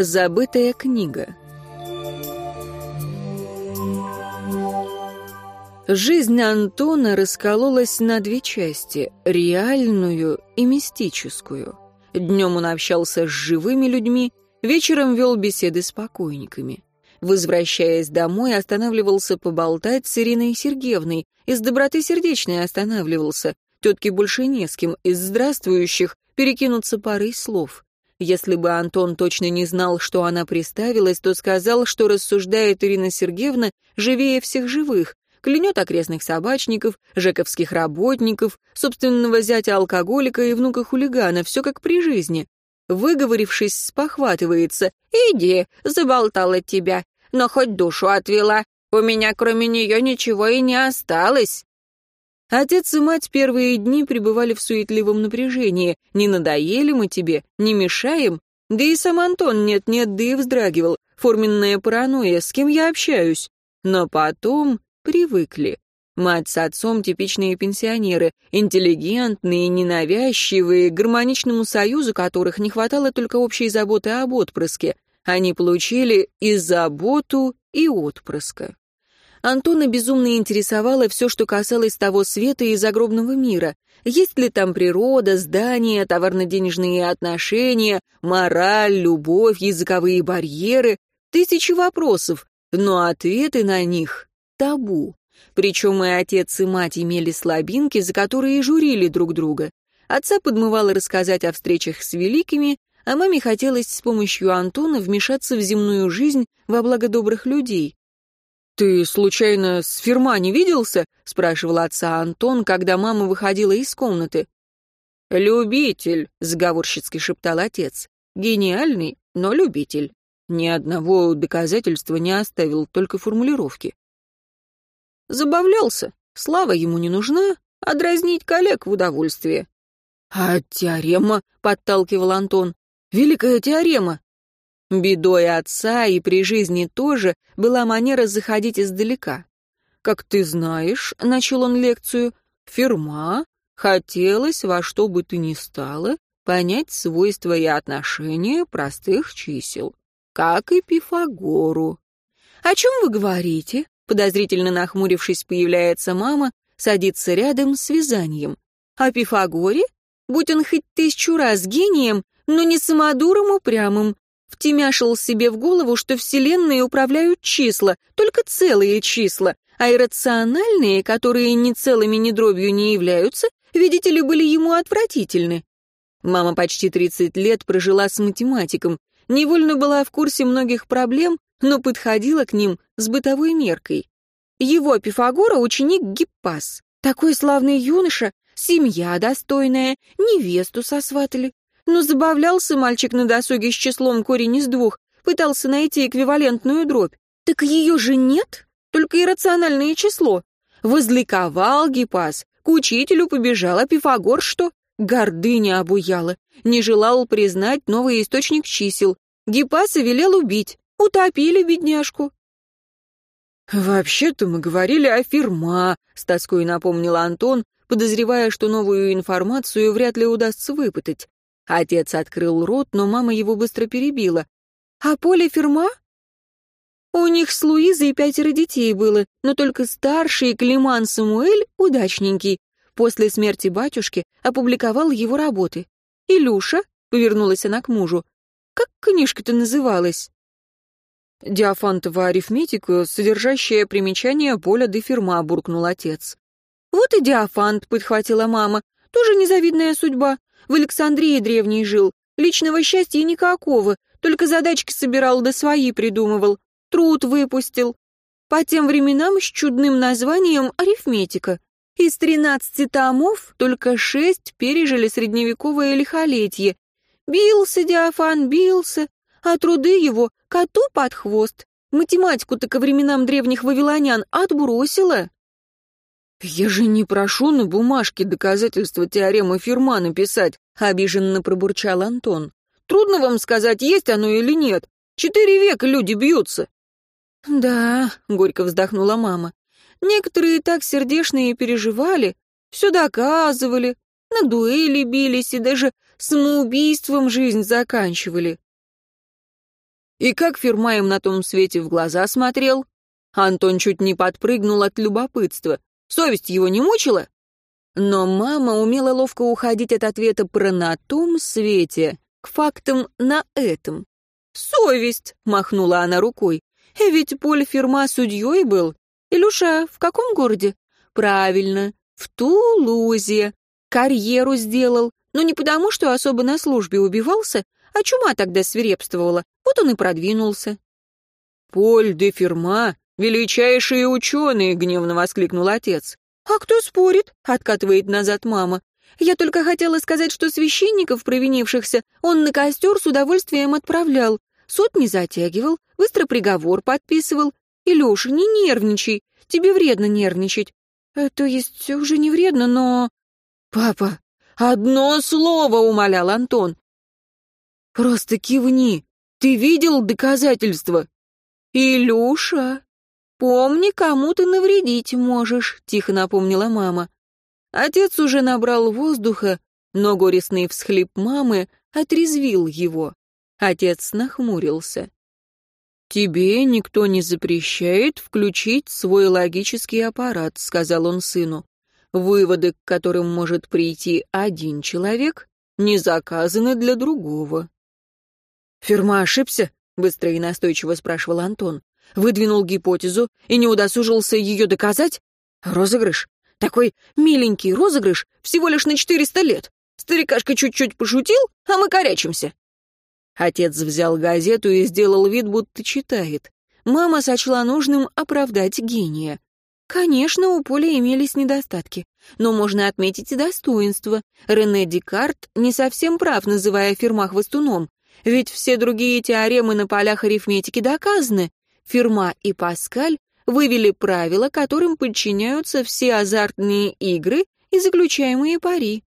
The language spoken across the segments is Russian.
Забытая книга. Жизнь Антона раскололась на две части — реальную и мистическую. Днем он общался с живыми людьми, вечером вел беседы с покойниками. Возвращаясь домой, останавливался поболтать с Ириной Сергеевной, из доброты сердечной останавливался. Тетке больше не с кем, из здравствующих перекинуться парой слов. Если бы Антон точно не знал, что она приставилась, то сказал, что рассуждает Ирина Сергеевна живее всех живых, клянет окрестных собачников, жековских работников, собственного зятя-алкоголика и внука-хулигана, все как при жизни. Выговорившись, спохватывается. «Иди, заболтала тебя, но хоть душу отвела. У меня кроме нее ничего и не осталось». Отец и мать первые дни пребывали в суетливом напряжении. Не надоели мы тебе, не мешаем? Да и сам Антон нет-нет, да и вздрагивал. Форменная паранойя, с кем я общаюсь? Но потом привыкли. Мать с отцом — типичные пенсионеры, интеллигентные, ненавязчивые, гармоничному союзу которых не хватало только общей заботы об отпрыске. Они получили и заботу, и отпрыска. Антона безумно интересовало все, что касалось того света и загробного мира. Есть ли там природа, здания, товарно-денежные отношения, мораль, любовь, языковые барьеры? Тысячи вопросов, но ответы на них — табу. Причем и отец, и мать имели слабинки, за которые журили друг друга. Отца подмывало рассказать о встречах с великими, а маме хотелось с помощью Антона вмешаться в земную жизнь во благо добрых людей. «Ты, случайно, с Ферма не виделся?» — спрашивал отца Антон, когда мама выходила из комнаты. «Любитель», — заговорщицки шептал отец. «Гениальный, но любитель. Ни одного доказательства не оставил, только формулировки. Забавлялся. Слава ему не нужна, а дразнить коллег в удовольствие. «А теорема?» — подталкивал Антон. «Великая теорема!» Бедой отца и при жизни тоже была манера заходить издалека. «Как ты знаешь», — начал он лекцию, — «фирма хотелось во что бы то ни стало понять свойства и отношения простых чисел, как и Пифагору». «О чем вы говорите?» Подозрительно нахмурившись, появляется мама, садится рядом с вязанием. «О Пифагоре? Будь он хоть тысячу раз гением, но не самодуром упрямым, втемяшил себе в голову, что вселенные управляют числа, только целые числа, а иррациональные, которые ни целыми, ни дробью не являются, видите ли, были ему отвратительны. Мама почти 30 лет прожила с математиком, невольно была в курсе многих проблем, но подходила к ним с бытовой меркой. Его Пифагора ученик Гиппас, такой славный юноша, семья достойная, невесту сосватали, но забавлялся мальчик на досуге с числом корень из двух, пытался найти эквивалентную дробь. Так ее же нет, только иррациональное число. Возликовал Гиппас, к учителю побежал, а Пифагор что? Гордыня обуяла, не желал признать новый источник чисел. Гиппаса велел убить, утопили бедняжку. «Вообще-то мы говорили о фирма», — с тоской напомнил Антон, подозревая, что новую информацию вряд ли удастся выпытать. Отец открыл рот, но мама его быстро перебила. «А Поле фирма?» У них с Луизой пятеро детей было, но только старший Климан Самуэль, удачненький, после смерти батюшки опубликовал его работы. «Илюша», — повернулась она к мужу, — «как книжка-то называлась?» «Диафантова арифметика, содержащая примечание поля де ферма», — буркнул отец. «Вот и диафант», — подхватила мама, — «тоже незавидная судьба. В Александрии древней жил. Личного счастья никакого, только задачки собирал да свои придумывал. Труд выпустил. По тем временам с чудным названием «Арифметика». Из тринадцати томов только шесть пережили средневековое лихолетие. Бился Диафан, бился, а труды его коту под хвост. Математику-то ко временам древних вавилонян отбросила. «Я же не прошу на бумажке доказательства теоремы Ферма писать», — обиженно пробурчал Антон. «Трудно вам сказать, есть оно или нет. Четыре века люди бьются». «Да», — горько вздохнула мама. «Некоторые так сердешные переживали, все доказывали, на дуэли бились и даже самоубийством жизнь заканчивали. И как Ферма им на том свете в глаза смотрел? Антон чуть не подпрыгнул от любопытства. Совесть его не мучила? Но мама умела ловко уходить от ответа про «на том свете» к фактам «на этом». «Совесть!» — махнула она рукой. «Ведь Поль Ферма судьей был. Илюша, в каком городе?» «Правильно, в Тулузе. Карьеру сделал. Но не потому, что особо на службе убивался, а чума тогда свирепствовала. Вот он и продвинулся». «Поль де Ферма «Величайшие ученые!» — гневно воскликнул отец. «А кто спорит?» — откатывает назад мама. «Я только хотела сказать, что священников, провинившихся, он на костер с удовольствием отправлял. Суд не затягивал, быстро приговор подписывал. Илюша, не нервничай, тебе вредно нервничать. Э, то есть уже не вредно, но...» «Папа, одно слово!» — умолял Антон. «Просто кивни. Ты видел доказательства?» «Илюша!» «Помни, кому ты навредить можешь», — тихо напомнила мама. Отец уже набрал воздуха, но горестный всхлип мамы отрезвил его. Отец нахмурился. «Тебе никто не запрещает включить свой логический аппарат», — сказал он сыну. «Выводы, к которым может прийти один человек, не заказаны для другого». «Ферма ошибся?» — быстро и настойчиво спрашивал Антон выдвинул гипотезу и не удосужился ее доказать? Розыгрыш. Такой миленький розыгрыш всего лишь на 400 лет. Старикашка чуть-чуть пошутил, а мы корячимся. Отец взял газету и сделал вид, будто читает. Мама сочла нужным оправдать гения. Конечно, у Поля имелись недостатки, но можно отметить и достоинства. Рене Декарт не совсем прав, называя Ферма хвостуном, ведь все другие теоремы на полях арифметики доказаны, Ферма и Паскаль вывели правила, которым подчиняются все азартные игры и заключаемые пари.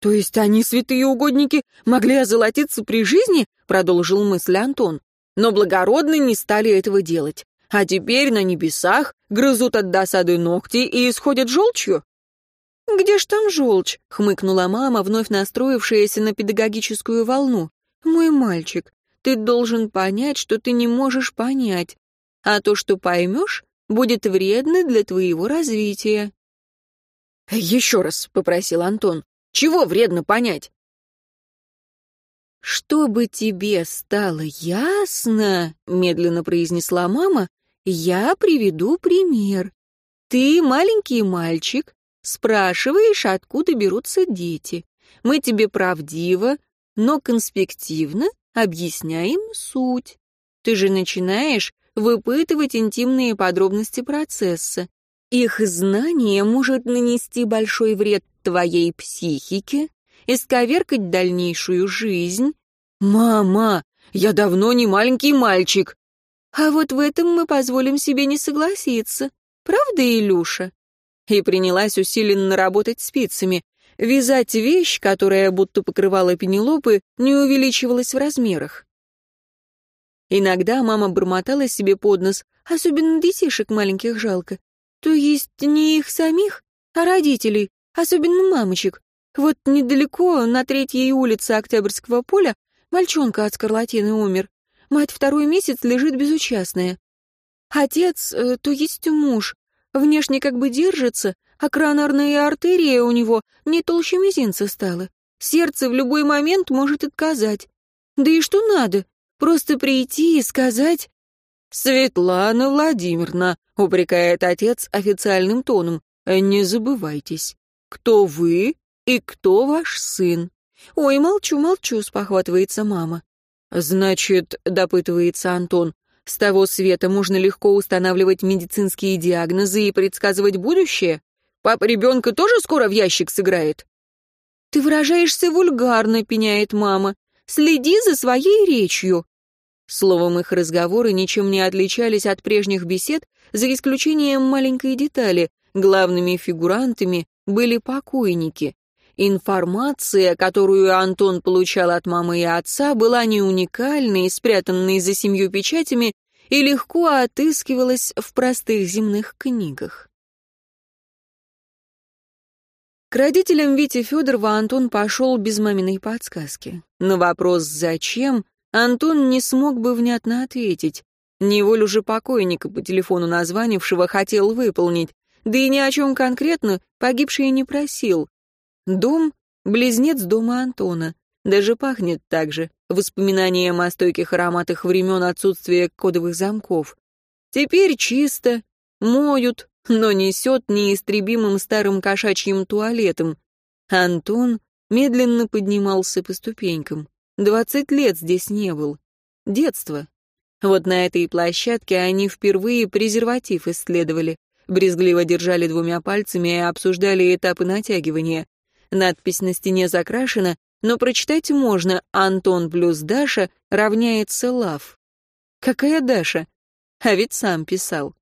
«То есть они, святые угодники, могли озолотиться при жизни?» — продолжил мысль Антон. «Но благородные не стали этого делать. А теперь на небесах грызут от досады ногти и исходят желчью?» «Где ж там желчь?» — хмыкнула мама, вновь настроившаяся на педагогическую волну. «Мой мальчик, ты должен понять, что ты не можешь понять, а то, что поймешь, будет вредно для твоего развития. «Еще раз», — попросил Антон, — «чего вредно понять?» «Чтобы тебе стало ясно», — медленно произнесла мама, — «я приведу пример. Ты маленький мальчик, спрашиваешь, откуда берутся дети. Мы тебе правдиво, но конспективно Объясняем суть. Ты же начинаешь выпытывать интимные подробности процесса. Их знание может нанести большой вред твоей психике, исковеркать дальнейшую жизнь. «Мама, я давно не маленький мальчик!» «А вот в этом мы позволим себе не согласиться. Правда, Илюша?» И принялась усиленно работать спицами. Вязать вещь, которая будто покрывала Пенелопы, не увеличивалась в размерах. Иногда мама бормотала себе под нос, особенно детишек маленьких жалко. То есть не их самих, а родителей, особенно мамочек. Вот недалеко, на третьей улице Октябрьского поля, мальчонка от скарлатины умер. Мать второй месяц лежит безучастная. Отец, э, то есть муж, внешне как бы держится, а коронарная артерия у него не толще мизинца стала. Сердце в любой момент может отказать. Да и что надо? Просто прийти и сказать... «Светлана Владимировна», — упрекает отец официальным тоном, — «не забывайтесь, кто вы и кто ваш сын». «Ой, молчу, молчу», — спохватывается мама. «Значит», — допытывается Антон, — «с того света можно легко устанавливать медицинские диагнозы и предсказывать будущее? Папа ребенка тоже скоро в ящик сыграет?» «Ты выражаешься вульгарно», — пеняет мама. «Следи за своей речью». Словом, их разговоры ничем не отличались от прежних бесед, за исключением маленькой детали. Главными фигурантами были покойники. Информация, которую Антон получал от мамы и отца, была не уникальной, спрятанной за семью печатями, и легко отыскивалась в простых земных книгах. К родителям Вити Федорова Антон пошел без маминой подсказки. На вопрос «Зачем?» Антон не смог бы внятно ответить. Не волю же покойника по телефону названившего хотел выполнить, да и ни о чем конкретно погибший не просил. Дом — близнец дома Антона. Даже пахнет так же, воспоминанием о стойких ароматах времен отсутствия кодовых замков. Теперь чисто, моют, но несет неистребимым старым кошачьим туалетом. Антон медленно поднимался по ступенькам. Двадцать лет здесь не был. Детство. Вот на этой площадке они впервые презерватив исследовали. Брезгливо держали двумя пальцами и обсуждали этапы натягивания. Надпись на стене закрашена, но прочитать можно «Антон плюс Даша равняется лав». Какая Даша? А ведь сам писал.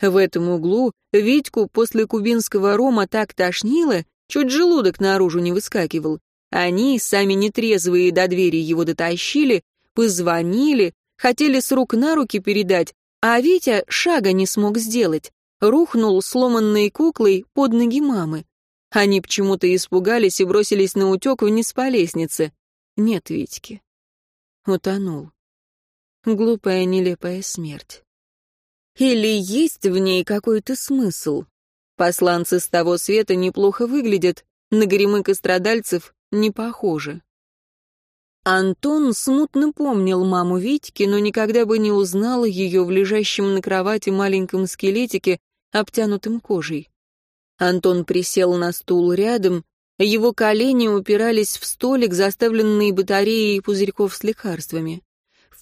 В этом углу Витьку после кубинского рома так тошнило, чуть желудок наружу не выскакивал. Они, сами нетрезвые, до двери его дотащили, позвонили, хотели с рук на руки передать, а Витя шага не смог сделать. Рухнул сломанной куклой под ноги мамы. Они почему-то испугались и бросились на утек вниз по лестнице. Нет Витьки. Утонул. Глупая, нелепая смерть. Или есть в ней какой-то смысл? Посланцы с того света неплохо выглядят, на горемык и страдальцев не похожи. Антон смутно помнил маму Витьки, но никогда бы не узнал ее в лежащем на кровати маленьком скелетике, обтянутым кожей. Антон присел на стул рядом, его колени упирались в столик, заставленный батареей пузырьков с лекарствами.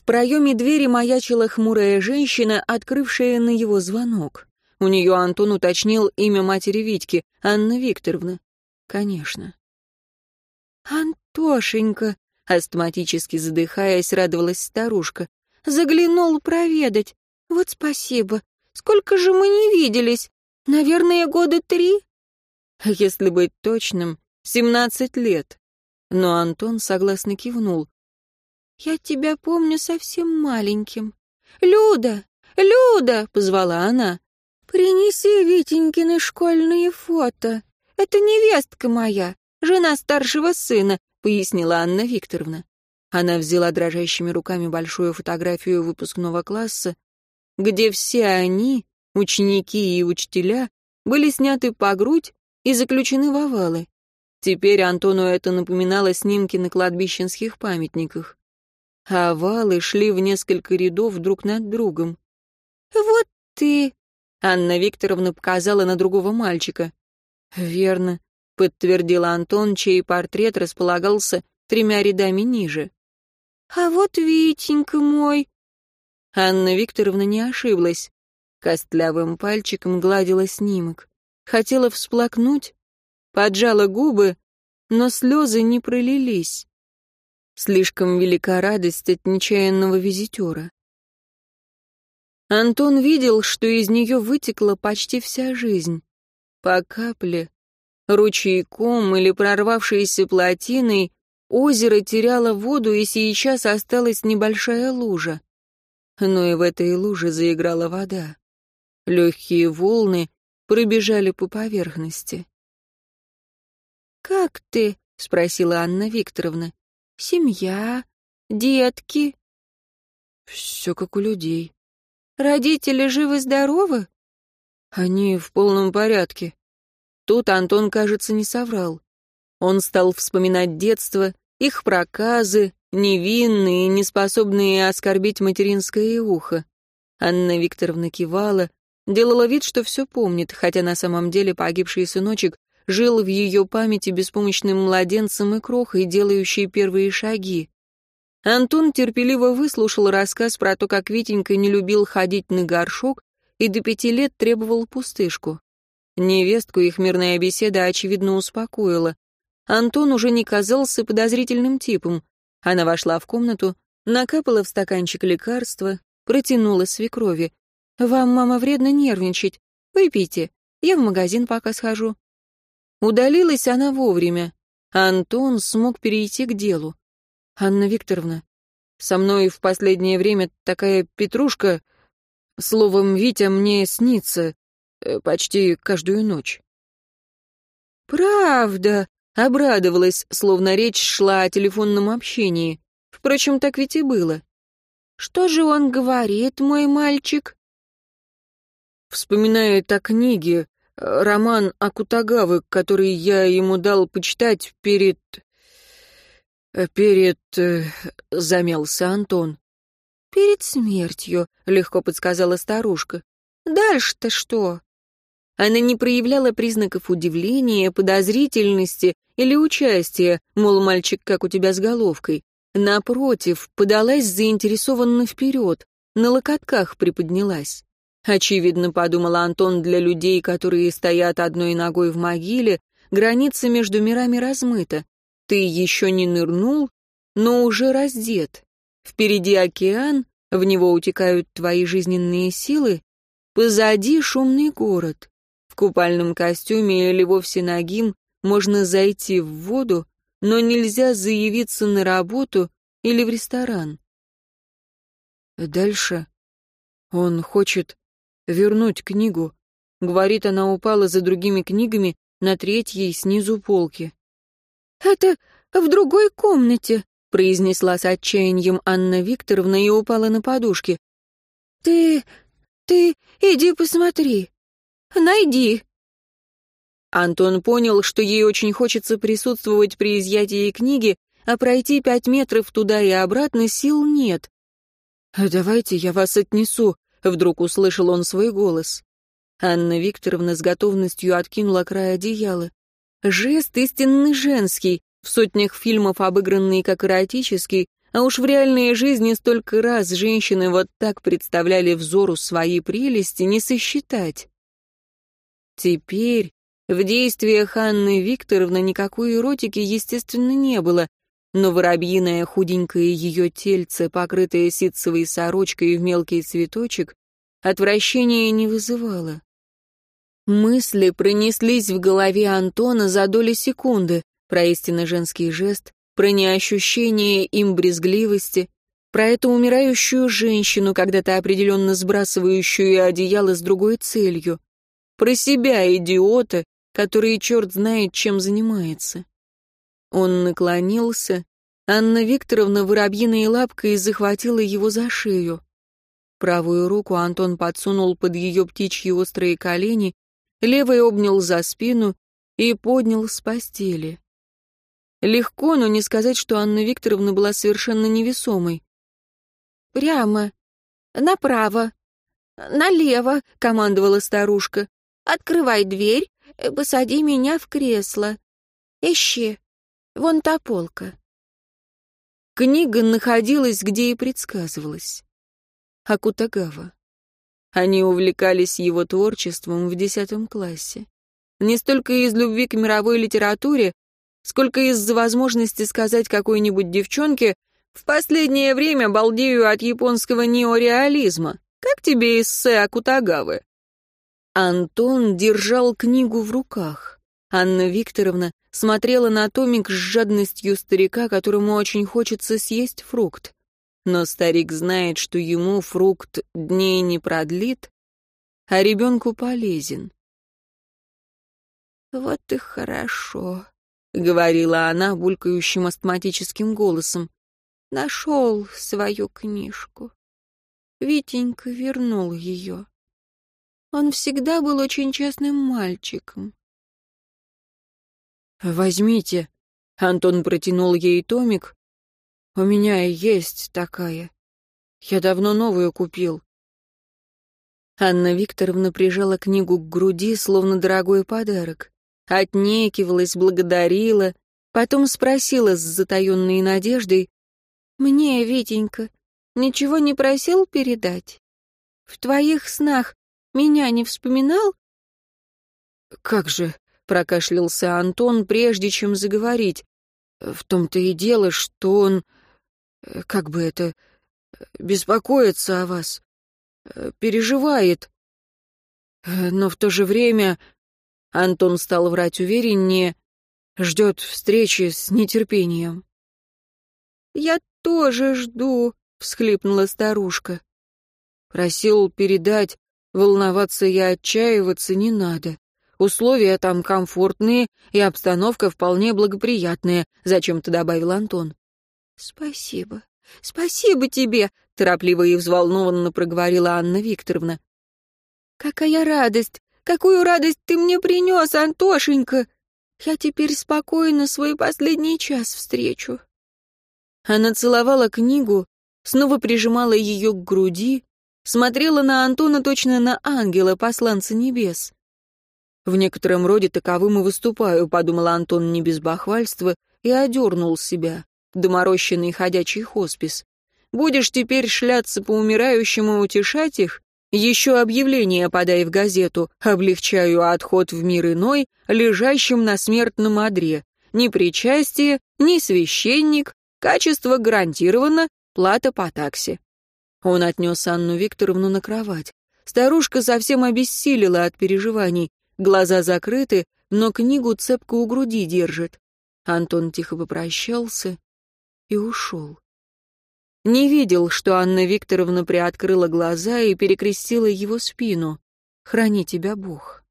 Проеме двери маячила хмурая женщина, открывшая на его звонок. У нее Антон уточнил имя матери Витьки, Анна Викторовна. Конечно. «Антошенька», — астматически задыхаясь, радовалась старушка, — «заглянул проведать. Вот спасибо. Сколько же мы не виделись? Наверное, года три? Если быть точным, семнадцать лет. Но Антон согласно кивнул. Я тебя помню совсем маленьким. Люда! Люда! позвала она. Принеси Витенькины школьные фото. Это невестка моя, жена старшего сына, пояснила Анна Викторовна. Она взяла дрожащими руками большую фотографию выпускного класса, где все они Ученики и учителя были сняты по грудь и заключены в овалы. Теперь Антону это напоминало снимки на кладбищенских памятниках. А овалы шли в несколько рядов друг над другом. «Вот ты!» — Анна Викторовна показала на другого мальчика. «Верно», — подтвердил Антон, чей портрет располагался тремя рядами ниже. «А вот Витенька мой!» Анна Викторовна не ошиблась. Костлявым пальчиком гладила снимок. Хотела всплакнуть, поджала губы, но слезы не пролились. Слишком велика радость от нечаянного визитера. Антон видел, что из нее вытекла почти вся жизнь. По капле, ручейком или прорвавшейся плотиной, озеро теряло воду, и сейчас осталась небольшая лужа. Но и в этой луже заиграла вода. Легкие волны пробежали по поверхности. «Как ты?» — спросила Анна Викторовна. «Семья? Детки?» «Все как у людей». «Родители живы-здоровы?» «Они в полном порядке». Тут Антон, кажется, не соврал. Он стал вспоминать детство, их проказы, невинные, неспособные оскорбить материнское ухо. Анна Викторовна кивала, Делала вид, что все помнит, хотя на самом деле погибший сыночек жил в ее памяти беспомощным младенцем и крохой, делающей первые шаги. Антон терпеливо выслушал рассказ про то, как Витенька не любил ходить на горшок и до пяти лет требовал пустышку. Невестку их мирная беседа, очевидно, успокоила. Антон уже не казался подозрительным типом. Она вошла в комнату, накапала в стаканчик лекарства, протянула свекрови. «Вам, мама, вредно нервничать. Выпейте. Я в магазин пока схожу». Удалилась она вовремя. Антон смог перейти к делу. «Анна Викторовна, со мной в последнее время такая петрушка, словом, Витя мне снится э, почти каждую ночь». «Правда?» — обрадовалась, словно речь шла о телефонном общении. Впрочем, так ведь и было. «Что же он говорит, мой мальчик?» Вспоминает о книге, роман Акутагавы, который я ему дал почитать перед... перед... Э, замялся Антон. «Перед смертью», — легко подсказала старушка. «Дальше-то что?» Она не проявляла признаков удивления, подозрительности или участия, мол, мальчик, как у тебя с головкой. Напротив, подалась заинтересованно вперед, на локотках приподнялась. Очевидно, подумал Антон, для людей, которые стоят одной ногой в могиле, граница между мирами размыта. Ты еще не нырнул, но уже раздет. Впереди океан, в него утекают твои жизненные силы, позади шумный город. В купальном костюме или вовсе нагим можно зайти в воду, но нельзя заявиться на работу или в ресторан. Дальше он хочет вернуть книгу. Говорит, она упала за другими книгами на третьей снизу полки. «Это в другой комнате», — произнесла с отчаянием Анна Викторовна и упала на подушки. «Ты... ты иди посмотри. Найди». Антон понял, что ей очень хочется присутствовать при изъятии книги, а пройти пять метров туда и обратно сил нет. «Давайте я вас отнесу», — вдруг услышал он свой голос. Анна Викторовна с готовностью откинула край одеяла. Жест истинный женский, в сотнях фильмов обыгранный как эротический, а уж в реальной жизни столько раз женщины вот так представляли взору свои прелести, не сосчитать. Теперь в действиях Анны Викторовны никакой эротики, естественно, не было, но воробьиное худенькое ее тельце, покрытое ситцевой сорочкой в мелкий цветочек, отвращения не вызывало. Мысли пронеслись в голове Антона за доли секунды про истинно женский жест, про неощущение им брезгливости, про эту умирающую женщину, когда-то определенно сбрасывающую одеяло с другой целью, про себя, идиота, который черт знает, чем занимается. Он наклонился, Анна Викторовна воробьиной лапкой захватила его за шею. Правую руку Антон подсунул под ее птичьи острые колени, левой обнял за спину и поднял с постели. Легко, но не сказать, что Анна Викторовна была совершенно невесомой. «Прямо, направо, налево», — командовала старушка. «Открывай дверь посади меня в кресло. Ищи. Вон та полка. Книга находилась, где и предсказывалось. Акутагава. Они увлекались его творчеством в десятом классе. Не столько из любви к мировой литературе, сколько из-за возможности сказать какой-нибудь девчонке «В последнее время балдею от японского неореализма. Как тебе эссе Акутагавы?» Антон держал книгу в руках. Анна Викторовна смотрела на томик с жадностью старика, которому очень хочется съесть фрукт. Но старик знает, что ему фрукт дней не продлит, а ребенку полезен. «Вот и хорошо», — говорила она булькающим астматическим голосом. «Нашел свою книжку. Витенька вернул ее». Он всегда был очень честным мальчиком. «Возьмите», — Антон протянул ей томик. «У меня есть такая. Я давно новую купил». Анна Викторовна прижала книгу к груди, словно дорогой подарок. Отнекивалась, благодарила, потом спросила с затаенной надеждой, «Мне, Витенька, ничего не просил передать? В твоих снах меня не вспоминал?» «Как же», — прокашлялся Антон, прежде чем заговорить. «В том-то и дело, что он, э, как бы это, беспокоится о вас, э, переживает. Э, но в то же время...» Антон стал врать увереннее, ждет встречи с нетерпением. «Я тоже жду», — всхлипнула старушка. Просил передать, Волноваться и отчаиваться не надо. Условия там комфортные, и обстановка вполне благоприятная, зачем-то добавил Антон. Спасибо, Спасибо тебе!» — торопливо и взволнованно проговорила Анна Викторовна. «Какая радость! Какую радость ты мне принес, Антошенька! Я теперь спокойно свой последний час встречу». Она целовала книгу, снова прижимала ее к груди, смотрела на Антона точно на ангела, посланца небес. «В некотором роде таковым и выступаю», — подумал Антон не без бахвальства и одернул себя. Доморощенный ходячий хоспис. «Будешь теперь шляться по умирающему и утешать их? Еще объявление подай в газету. Облегчаю отход в мир иной, лежащим на смертном одре. Ни причастие, ни священник. Качество гарантировано, плата по таксе». Он отнес Анну Викторовну на кровать. Старушка совсем обессилила от переживаний. Глаза закрыты, но книгу цепко у груди держит. Антон тихо попрощался и ушел. Не видел, что Анна Викторовна приоткрыла глаза и перекрестила его спину. «Храни тебя Бог».